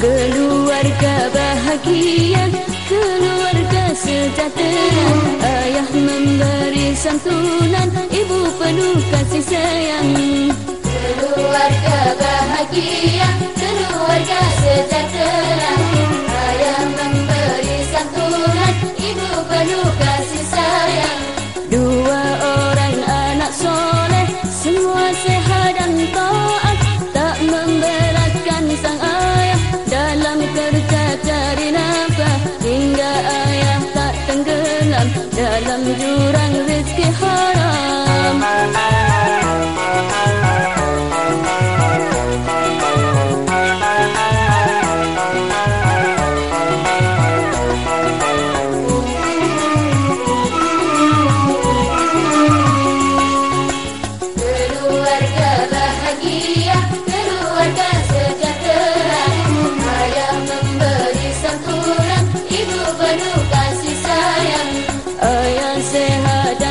Keluarga bahagia Keluarga sejahtera. Ayah memberi santunan Ibu penuh kasih sayang. Keluarga bahagia. Dalam jurang rezeki haram keluarga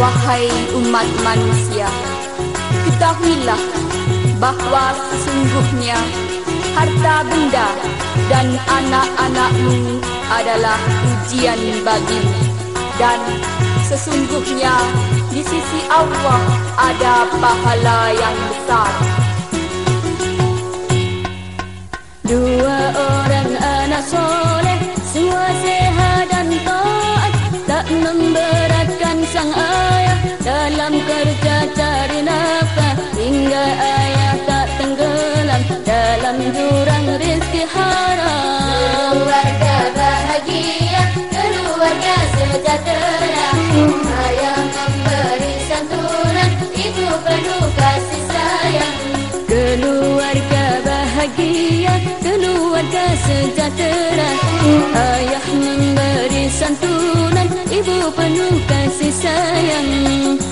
Wahai umat manusia, ketahuilah bahawa sesungguhnya harta benda dan anak-anakmu adalah ujian bagimu. Dan sesungguhnya di sisi Allah ada pahala yang besar. Dua orang anak soleh Semua sehat dan taat Tak memberatkan sang ayah Dalam kerja cari nafkah Hingga ayah tak tenggelam. Dalam jurang rezeki haram. Keluarga bahagia keluarga sejahtera. Ayah memberi santunan ibu penuh kasih sayang. Keluarga bahagia Keluarga sejahtera. Ayah memberi santunan ribu penuh kasih sayang